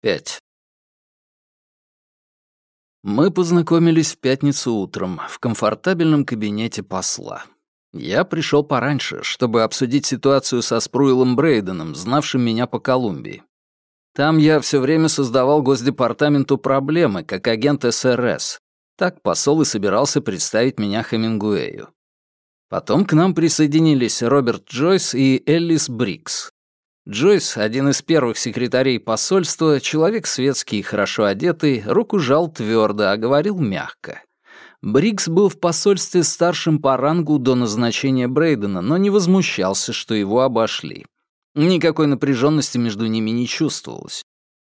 5. Мы познакомились в пятницу утром в комфортабельном кабинете посла. Я пришел пораньше, чтобы обсудить ситуацию со Спруилом Брейденом, знавшим меня по Колумбии. Там я все время создавал Госдепартаменту проблемы, как агент СРС. Так посол и собирался представить меня Хемингуэю. Потом к нам присоединились Роберт Джойс и Эллис Брикс. Джойс, один из первых секретарей посольства, человек светский и хорошо одетый, руку жал твердо, а говорил мягко. Брикс был в посольстве старшим по рангу до назначения Брейдена, но не возмущался, что его обошли. Никакой напряженности между ними не чувствовалось.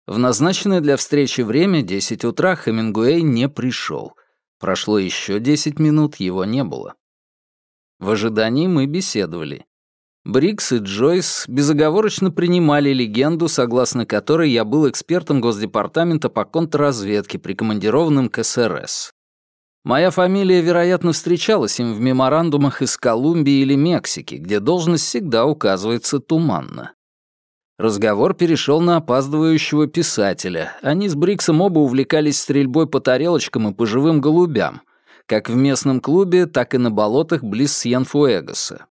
В назначенное для встречи время, 10 утра, Хемингуэй не пришел. Прошло еще 10 минут, его не было. В ожидании мы беседовали. Брикс и Джойс безоговорочно принимали легенду, согласно которой я был экспертом Госдепартамента по контрразведке, прикомандированным к СРС. Моя фамилия, вероятно, встречалась им в меморандумах из Колумбии или Мексики, где должность всегда указывается туманно. Разговор перешел на опаздывающего писателя. Они с Бриксом оба увлекались стрельбой по тарелочкам и по живым голубям, как в местном клубе, так и на болотах близ Сьенфуэгоса.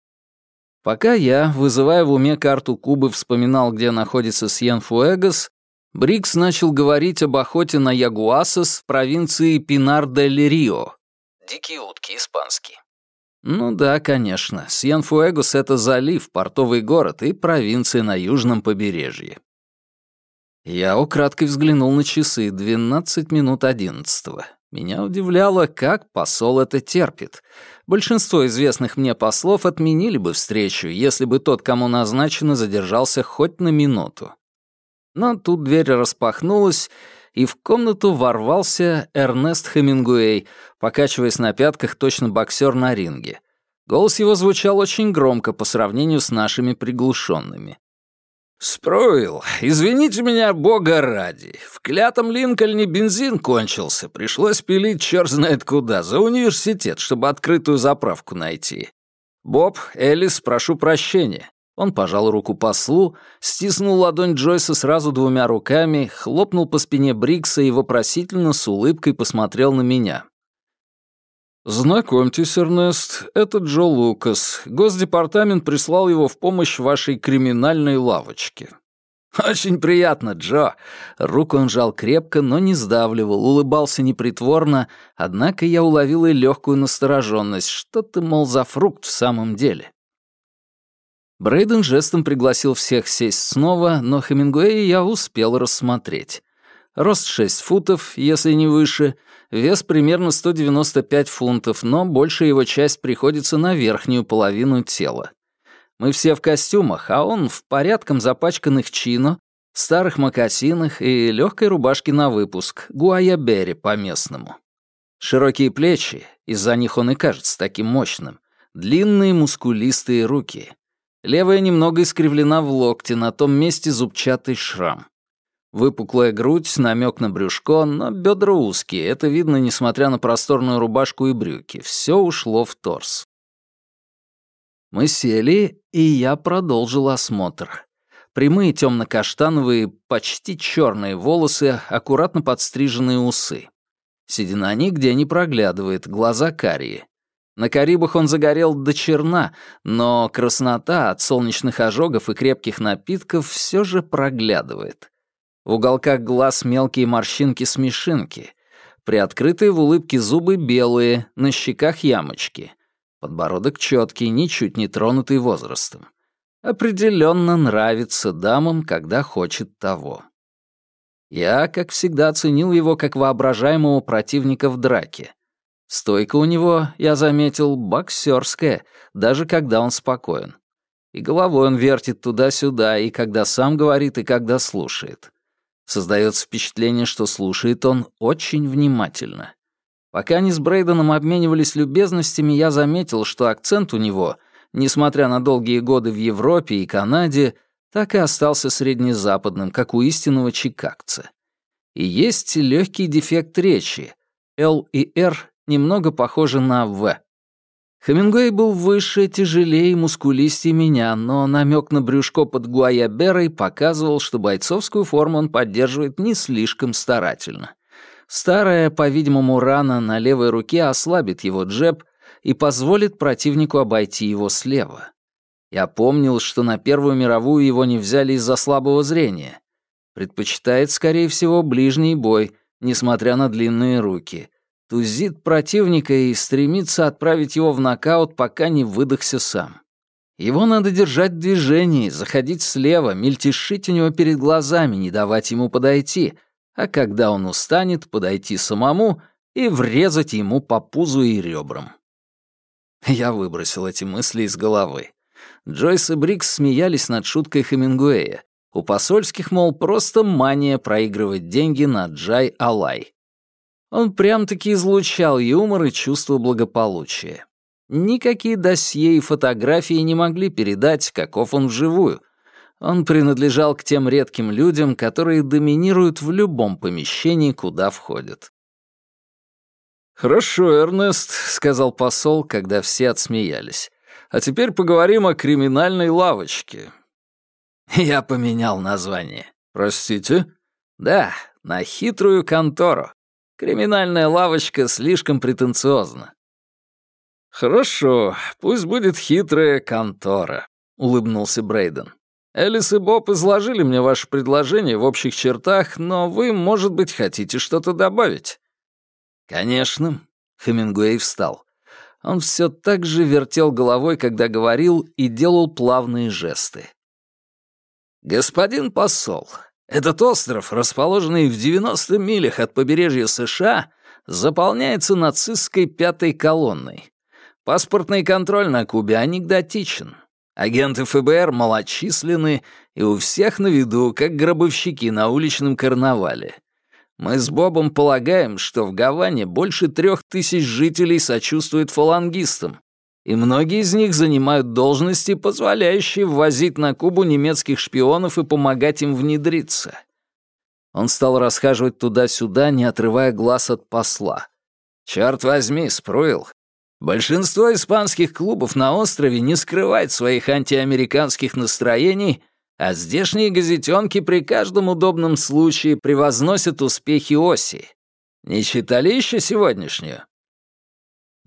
Пока я, вызывая в уме карту Кубы, вспоминал, где находится Сьен-Фуэгос, Брикс начал говорить об охоте на ягуасос в провинции Пинар-дель-Рио. Дикие утки, испанский. Ну да, конечно. Сьен-Фуэгос — это залив, портовый город и провинция на южном побережье. Я украдкой взглянул на часы, 12 минут одиннадцатого. Меня удивляло, как посол это терпит. Большинство известных мне послов отменили бы встречу, если бы тот, кому назначено, задержался хоть на минуту. Но тут дверь распахнулась, и в комнату ворвался Эрнест Хемингуэй, покачиваясь на пятках точно боксер на ринге. Голос его звучал очень громко по сравнению с нашими приглушенными. «Спруил, извините меня, бога ради. В клятом Линкольне бензин кончился. Пришлось пилить черт знает куда, за университет, чтобы открытую заправку найти. Боб, Элис, прошу прощения». Он пожал руку послу, стиснул ладонь Джойса сразу двумя руками, хлопнул по спине Брикса и вопросительно с улыбкой посмотрел на меня. «Знакомьтесь, Эрнест, это Джо Лукас. Госдепартамент прислал его в помощь вашей криминальной лавочке». «Очень приятно, Джо». Руку он жал крепко, но не сдавливал, улыбался непритворно, однако я уловил и легкую настороженность. Что ты, мол, за фрукт в самом деле? Брейден жестом пригласил всех сесть снова, но Хемингуэя я успел рассмотреть. Рост 6 футов, если не выше, вес примерно 195 фунтов, но большая его часть приходится на верхнюю половину тела. Мы все в костюмах, а он в порядком запачканных чино, старых мокасинах и легкой рубашке на выпуск, гуаябере по-местному. Широкие плечи, из-за них он и кажется таким мощным, длинные мускулистые руки. Левая немного искривлена в локте, на том месте зубчатый шрам. Выпуклая грудь, намек на брюшко, но бедра узкие. Это видно, несмотря на просторную рубашку и брюки. Все ушло в торс. Мы сели, и я продолжил осмотр. Прямые темно-каштановые, почти черные волосы, аккуратно подстриженные усы. Седина нигде не проглядывает, глаза карие. На Карибах он загорел до черна, но краснота от солнечных ожогов и крепких напитков все же проглядывает. В уголках глаз мелкие морщинки-смешинки. Приоткрытые в улыбке зубы белые, на щеках ямочки. Подбородок четкий, ничуть не тронутый возрастом. Определенно нравится дамам, когда хочет того. Я, как всегда, оценил его как воображаемого противника в драке. Стойка у него, я заметил, боксерская, даже когда он спокоен. И головой он вертит туда-сюда, и когда сам говорит, и когда слушает. Создается впечатление, что слушает он очень внимательно. Пока они с Брейденом обменивались любезностями, я заметил, что акцент у него, несмотря на долгие годы в Европе и Канаде, так и остался среднезападным, как у истинного чикагца. И есть легкий дефект речи. «Л» и «Р» немного похожи на «В». Хемингуэй был выше, тяжелее и мускулистее меня, но намек на брюшко под гуаяберой показывал, что бойцовскую форму он поддерживает не слишком старательно. Старая, по-видимому, рана на левой руке ослабит его джеб и позволит противнику обойти его слева. Я помнил, что на Первую мировую его не взяли из-за слабого зрения. Предпочитает, скорее всего, ближний бой, несмотря на длинные руки. Тузит противника и стремится отправить его в нокаут, пока не выдохся сам. Его надо держать в движении, заходить слева, мельтешить у него перед глазами, не давать ему подойти, а когда он устанет, подойти самому и врезать ему по пузу и ребрам. Я выбросил эти мысли из головы. Джойс и Брикс смеялись над шуткой Хемингуэя. У посольских, мол, просто мания проигрывать деньги на Джай-Алай. Он прям-таки излучал юмор и чувство благополучия. Никакие досье и фотографии не могли передать, каков он вживую. Он принадлежал к тем редким людям, которые доминируют в любом помещении, куда входят. «Хорошо, Эрнест», — сказал посол, когда все отсмеялись. «А теперь поговорим о криминальной лавочке». Я поменял название. «Простите?» «Да, на хитрую контору. Криминальная лавочка слишком претенциозна. «Хорошо, пусть будет хитрая контора», — улыбнулся Брейден. «Элис и Боб изложили мне ваше предложение в общих чертах, но вы, может быть, хотите что-то добавить?» «Конечно», — Хемингуэй встал. Он все так же вертел головой, когда говорил, и делал плавные жесты. «Господин посол, этот остров, расположенный в 90 милях от побережья США, заполняется нацистской пятой колонной. Паспортный контроль на Кубе анекдотичен. Агенты ФБР малочисленны и у всех на виду, как гробовщики на уличном карнавале. Мы с Бобом полагаем, что в Гаване больше трех тысяч жителей сочувствуют фалангистам, и многие из них занимают должности, позволяющие ввозить на Кубу немецких шпионов и помогать им внедриться. Он стал расхаживать туда-сюда, не отрывая глаз от посла. «Чёрт возьми, Спруил, большинство испанских клубов на острове не скрывает своих антиамериканских настроений, а здешние газетенки при каждом удобном случае превозносят успехи оси. Не читали еще сегодняшнюю?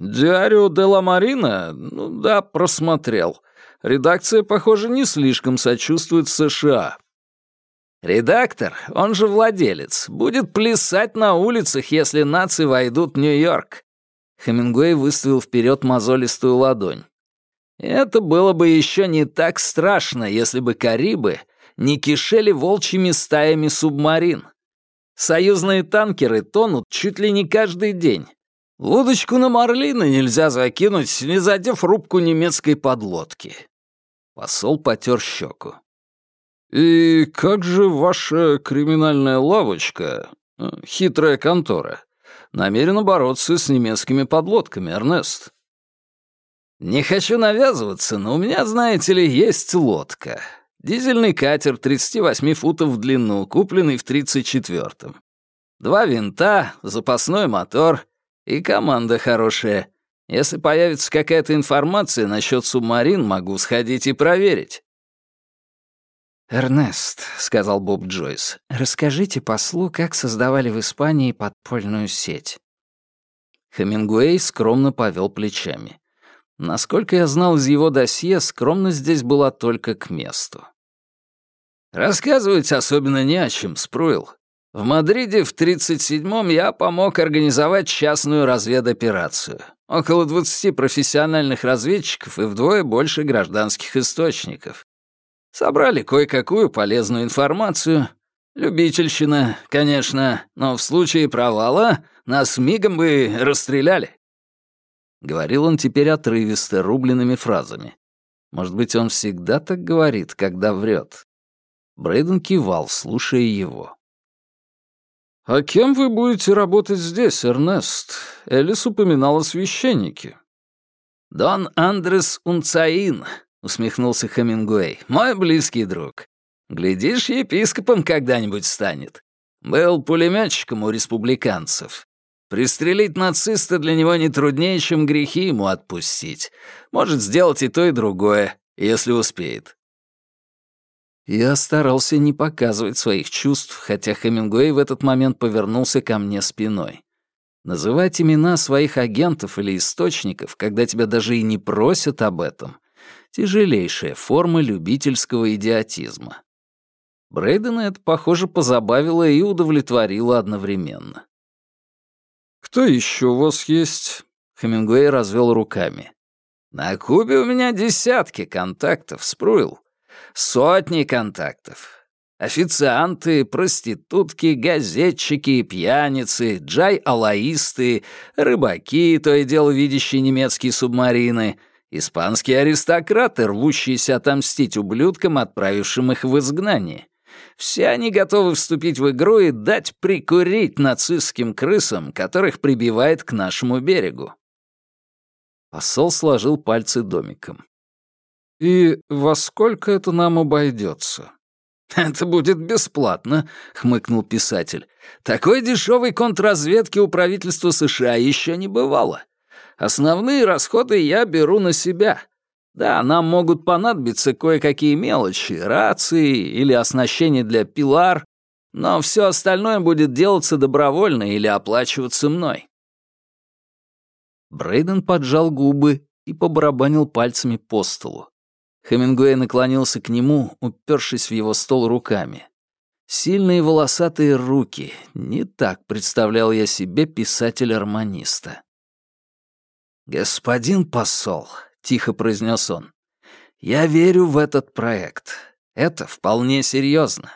«Диарио де ла Марина? Ну да, просмотрел. Редакция, похоже, не слишком сочувствует США». «Редактор, он же владелец, будет плясать на улицах, если нации войдут в Нью-Йорк». Хемингуэй выставил вперед мозолистую ладонь. «Это было бы еще не так страшно, если бы Карибы не кишели волчьими стаями субмарин. Союзные танкеры тонут чуть ли не каждый день, Удочку на Марлина нельзя закинуть, не задев рубку немецкой подлодки. Посол потер щеку. «И как же ваша криминальная лавочка, э, хитрая контора, намерена бороться с немецкими подлодками, Эрнест?» «Не хочу навязываться, но у меня, знаете ли, есть лодка. Дизельный катер 38 футов в длину, купленный в 34-м. Два винта, запасной мотор — и команда хорошая. Если появится какая-то информация насчет субмарин, могу сходить и проверить». «Эрнест», — сказал Боб Джойс, — «расскажите послу, как создавали в Испании подпольную сеть». Хемингуэй скромно повел плечами. Насколько я знал из его досье, скромность здесь была только к месту. «Рассказывать особенно не о чем, Спруил. В Мадриде в 37-м я помог организовать частную разведоперацию. Около 20 профессиональных разведчиков и вдвое больше гражданских источников. Собрали кое-какую полезную информацию. Любительщина, конечно, но в случае провала нас мигом бы расстреляли. Говорил он теперь отрывисто, рубленными фразами. Может быть, он всегда так говорит, когда врет. Брейден кивал, слушая его. «А кем вы будете работать здесь, Эрнест?» Элис упоминала священники. «Дон Андрес Унцаин», — усмехнулся Хемингуэй, — «мой близкий друг. Глядишь, епископом когда-нибудь станет. Был пулеметчиком у республиканцев. Пристрелить нациста для него не труднее, чем грехи ему отпустить. Может сделать и то, и другое, если успеет. Я старался не показывать своих чувств, хотя Хемингуэй в этот момент повернулся ко мне спиной. Называть имена своих агентов или источников, когда тебя даже и не просят об этом, тяжелейшая форма любительского идиотизма. Брейдена это, похоже, позабавило и удовлетворило одновременно. «Кто еще у вас есть?» Хемингуэй развел руками. «На Кубе у меня десятки контактов, Спруил. Сотни контактов. Официанты, проститутки, газетчики, пьяницы, джай-алаисты, рыбаки, то и дело видящие немецкие субмарины, испанские аристократы, рвущиеся отомстить ублюдкам, отправившим их в изгнание. Все они готовы вступить в игру и дать прикурить нацистским крысам, которых прибивает к нашему берегу. Посол сложил пальцы домиком. «И во сколько это нам обойдется?» «Это будет бесплатно», — хмыкнул писатель. «Такой дешевой контрразведки у правительства США еще не бывало. Основные расходы я беру на себя. Да, нам могут понадобиться кое-какие мелочи, рации или оснащение для пилар, но все остальное будет делаться добровольно или оплачиваться мной». Брейден поджал губы и побарабанил пальцами по столу. Хемингуэй наклонился к нему, упершись в его стол руками. Сильные волосатые руки. Не так представлял я себе писателя-романиста. «Господин посол», — тихо произнес он, — «я верю в этот проект. Это вполне серьезно.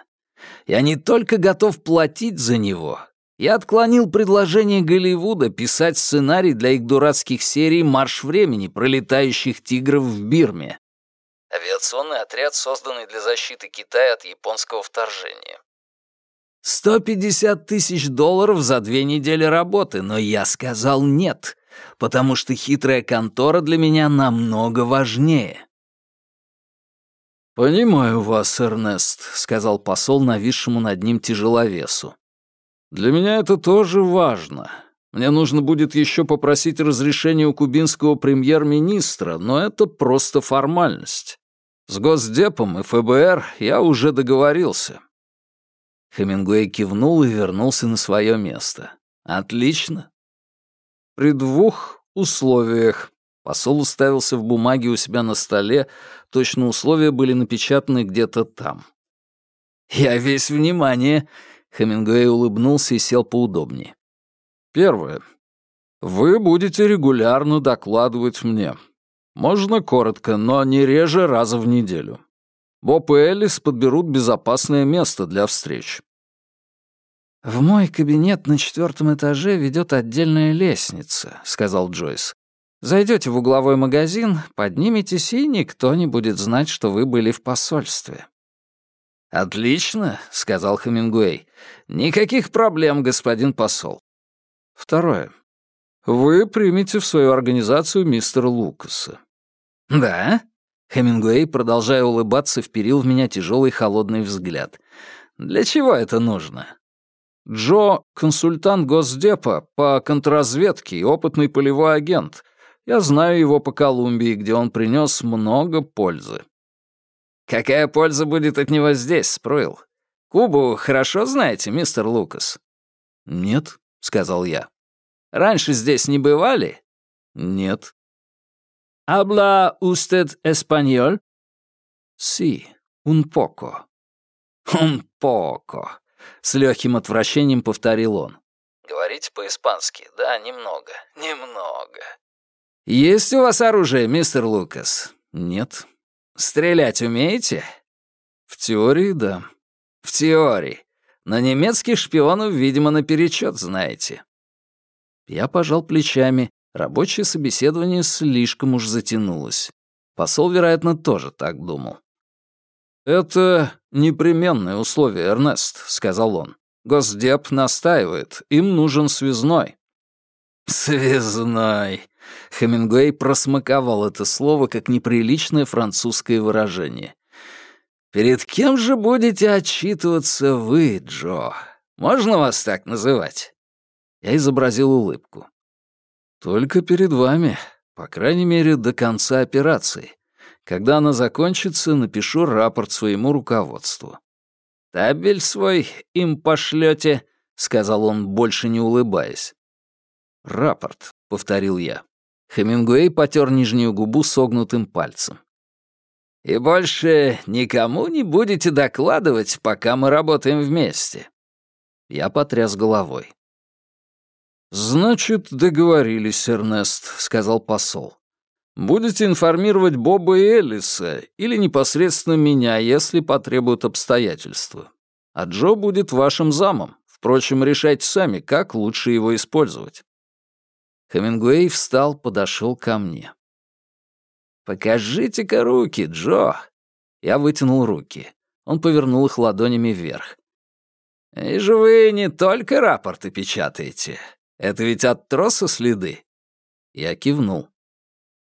Я не только готов платить за него, я отклонил предложение Голливуда писать сценарий для их дурацких серий «Марш времени», пролетающих тигров в Бирме авиационный отряд, созданный для защиты Китая от японского вторжения. 150 тысяч долларов за две недели работы, но я сказал нет, потому что хитрая контора для меня намного важнее. «Понимаю вас, Эрнест», — сказал посол нависшему над ним тяжеловесу. «Для меня это тоже важно. Мне нужно будет еще попросить разрешения у кубинского премьер-министра, но это просто формальность. С Госдепом и ФБР я уже договорился». Хемингуэй кивнул и вернулся на свое место. «Отлично». «При двух условиях». Посол уставился в бумаге у себя на столе, точно условия были напечатаны где-то там. «Я весь внимание», — Хемингуэй улыбнулся и сел поудобнее. «Первое. Вы будете регулярно докладывать мне. Можно коротко, но не реже раза в неделю. Боб и Элис подберут безопасное место для встреч. «В мой кабинет на четвертом этаже ведет отдельная лестница», — сказал Джойс. «Зайдете в угловой магазин, подниметесь, и никто не будет знать, что вы были в посольстве». «Отлично», — сказал Хемингуэй. «Никаких проблем, господин посол». Второе. Вы примете в свою организацию мистера Лукаса. «Да?» Хемингуэй, продолжая улыбаться, вперил в меня тяжелый холодный взгляд. «Для чего это нужно?» «Джо — консультант Госдепа по контрразведке и опытный полевой агент. Я знаю его по Колумбии, где он принес много пользы». «Какая польза будет от него здесь, Спруил? Кубу хорошо знаете, мистер Лукас?» «Нет», — сказал я. «Раньше здесь не бывали?» «Нет». «Habla usted español?» «Sí, un poco». «Un poco», — с легким отвращением повторил он. «Говорите по-испански, да, немного, немного». «Есть у вас оружие, мистер Лукас?» «Нет». «Стрелять умеете?» «В теории, да». «В теории. На немецких шпионов, видимо, наперечет знаете». Я пожал плечами, Рабочее собеседование слишком уж затянулось. Посол, вероятно, тоже так думал. «Это непременное условие, Эрнест», — сказал он. «Госдеп настаивает, им нужен связной». «Связной», — Хемингуэй просмаковал это слово как неприличное французское выражение. «Перед кем же будете отчитываться вы, Джо? Можно вас так называть?» Я изобразил улыбку. «Только перед вами, по крайней мере, до конца операции. Когда она закончится, напишу рапорт своему руководству». «Табель свой им пошлете», — сказал он, больше не улыбаясь. «Рапорт», — повторил я. Хемингуэй потер нижнюю губу согнутым пальцем. «И больше никому не будете докладывать, пока мы работаем вместе?» Я потряс головой. «Значит, договорились, Эрнест», — сказал посол. «Будете информировать Боба и Элиса или непосредственно меня, если потребуют обстоятельства. А Джо будет вашим замом. Впрочем, решайте сами, как лучше его использовать». Хемингуэй встал, подошел ко мне. «Покажите-ка руки, Джо!» Я вытянул руки. Он повернул их ладонями вверх. «Вижу, вы не только рапорты печатаете. Это ведь от троса следы?» Я кивнул.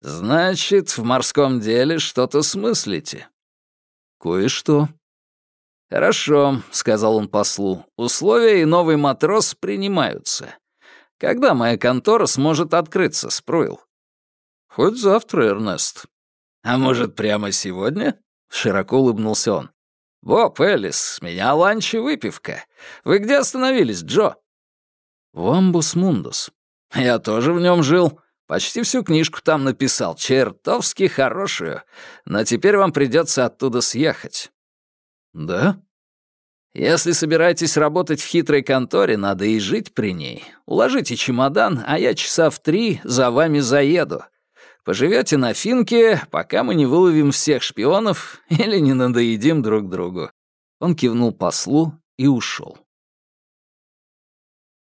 «Значит, в морском деле что-то смыслите?» «Кое-что». «Хорошо», — сказал он послу. «Условия и новый матрос принимаются. Когда моя контора сможет открыться, Спруил?» «Хоть завтра, Эрнест». «А может, прямо сегодня?» — широко улыбнулся он. «Боб, Элис, меня ланч и выпивка. Вы где остановились, Джо?» «В Амбус Мундус». «Я тоже в нем жил. Почти всю книжку там написал. Чертовски хорошую. Но теперь вам придется оттуда съехать». «Да?» «Если собираетесь работать в хитрой конторе, надо и жить при ней. Уложите чемодан, а я часа в три за вами заеду. Поживете на финке, пока мы не выловим всех шпионов или не надоедим друг другу». Он кивнул послу и ушел.